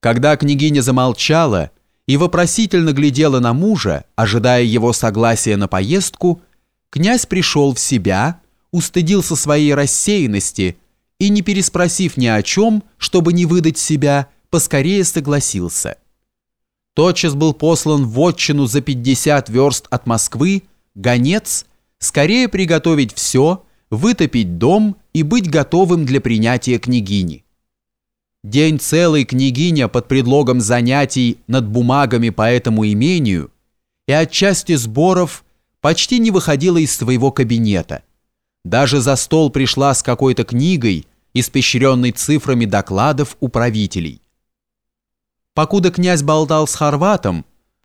Когда княгиня замолчала и вопросительно глядела на мужа, ожидая его согласия на поездку, князь пришел в себя, устыдился своей рассеянности и, не переспросив ни о чем, чтобы не выдать себя, поскорее согласился. Тотчас был послан в отчину за 50 верст от Москвы гонец скорее приготовить все, вытопить дом и быть готовым для принятия княгини. День целый княгиня под предлогом занятий над бумагами по этому имению и отчасти сборов почти не выходила из своего кабинета. Даже за стол пришла с какой-то книгой, испещренной цифрами докладов управителей. Покуда князь болтал с Хорватом,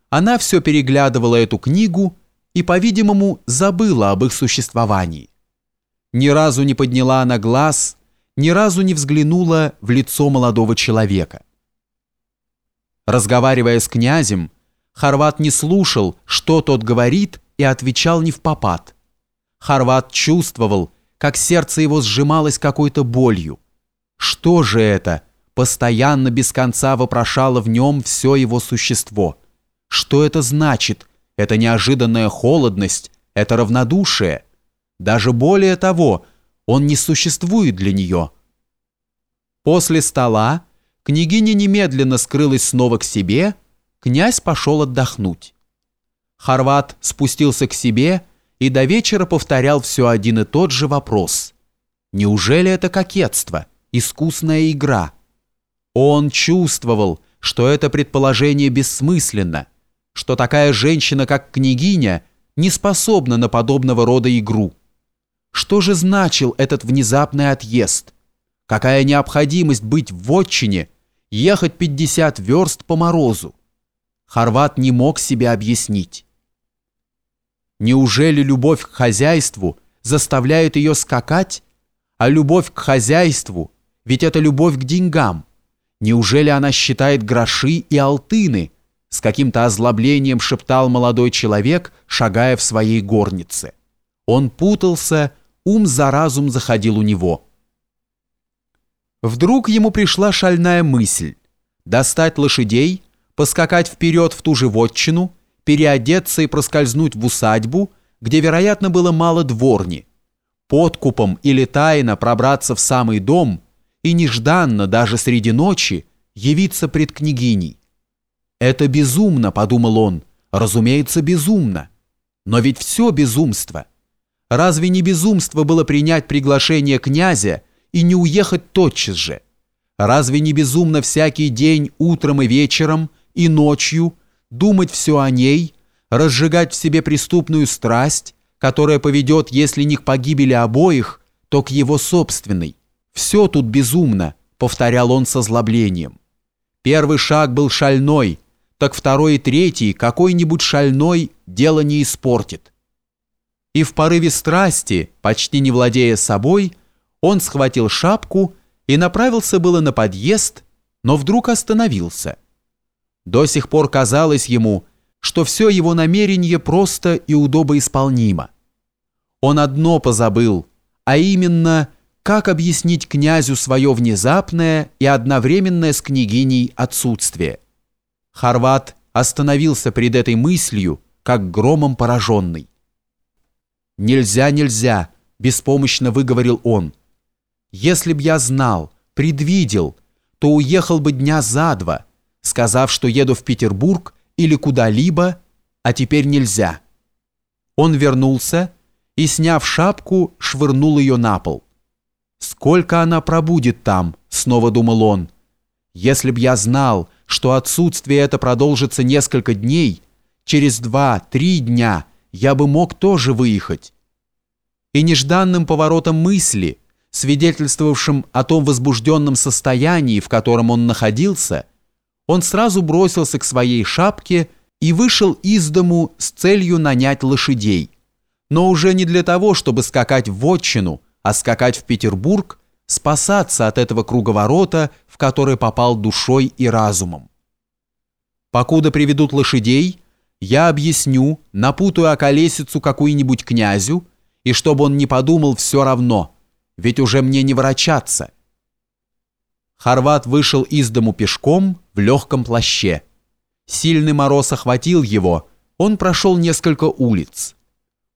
она все переглядывала эту книгу и, по-видимому, забыла об их существовании. Ни разу не подняла она глаз ни разу не взглянула в лицо молодого человека. Разговаривая с князем, Хорват не слушал, что тот говорит, и отвечал не в попад. Хорват чувствовал, как сердце его сжималось какой-то болью. Что же это? Постоянно без конца вопрошало в нем все его существо. Что это значит? Это неожиданная холодность, это равнодушие. Даже более того – он не существует для нее. После стола княгиня немедленно скрылась снова к себе, князь пошел отдохнуть. Хорват спустился к себе и до вечера повторял все один и тот же вопрос. Неужели это кокетство, искусная игра? Он чувствовал, что это предположение бессмысленно, что такая женщина, как княгиня, не способна на подобного рода игру. Что же значил этот внезапный отъезд? Какая необходимость быть в отчине, ехать 50 верст по морозу? Хорват не мог себе объяснить. Неужели любовь к хозяйству заставляет ее скакать, а любовь к хозяйству, ведь это любовь к деньгам? Неужели она считает гроши и алтыны? С каким-то озлоблением шептал молодой человек, шагая в своей горнице. Он путался, ум за разум заходил у него. Вдруг ему пришла шальная мысль достать лошадей, поскакать вперед в ту же вотчину, переодеться и проскользнуть в усадьбу, где, вероятно, было мало дворни, подкупом или тайно пробраться в самый дом и нежданно, даже среди ночи, явиться пред княгиней. «Это безумно», — подумал он, — «разумеется, безумно. Но ведь все безумство». Разве не безумство было принять приглашение князя и не уехать тотчас же? Разве не безумно всякий день утром и вечером и ночью думать все о ней, разжигать в себе преступную страсть, которая поведет, если не к погибели обоих, то к его собственной? Все тут безумно, повторял он со злоблением. Первый шаг был шальной, так второй и третий какой-нибудь шальной дело не испортит и в порыве страсти, почти не владея собой, он схватил шапку и направился было на подъезд, но вдруг остановился. До сих пор казалось ему, что все его намерение просто и удобоисполнимо. Он одно позабыл, а именно, как объяснить князю свое внезапное и одновременное с княгиней отсутствие. Хорват остановился перед этой мыслью, как громом пораженный. «Нельзя, нельзя!» – беспомощно выговорил он. «Если б я знал, предвидел, то уехал бы дня за два, сказав, что еду в Петербург или куда-либо, а теперь нельзя». Он вернулся и, сняв шапку, швырнул ее на пол. «Сколько она пробудет там?» – снова думал он. «Если б я знал, что отсутствие это продолжится несколько дней, через два-три дня – я бы мог тоже выехать. И нежданным поворотом мысли, свидетельствовавшим о том возбужденном состоянии, в котором он находился, он сразу бросился к своей шапке и вышел из дому с целью нанять лошадей, но уже не для того, чтобы скакать в Вотчину, а скакать в Петербург, спасаться от этого круговорота, в который попал душой и разумом. Покуда приведут лошадей, я объясню, напутаю околесицу какую-нибудь князю, и чтобы он не подумал все равно, ведь уже мне не ворочаться. Хорват вышел из дому пешком, в легком плаще. Сильный мороз охватил его, он прошел несколько улиц.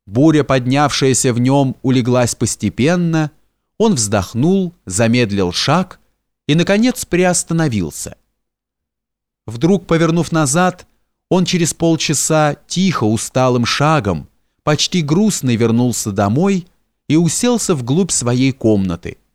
Буря, поднявшаяся в нем, улеглась постепенно, он вздохнул, замедлил шаг и, наконец, приостановился. Вдруг, повернув назад, он через полчаса тихо, усталым шагом, почти грустный вернулся домой и уселся вглубь своей комнаты –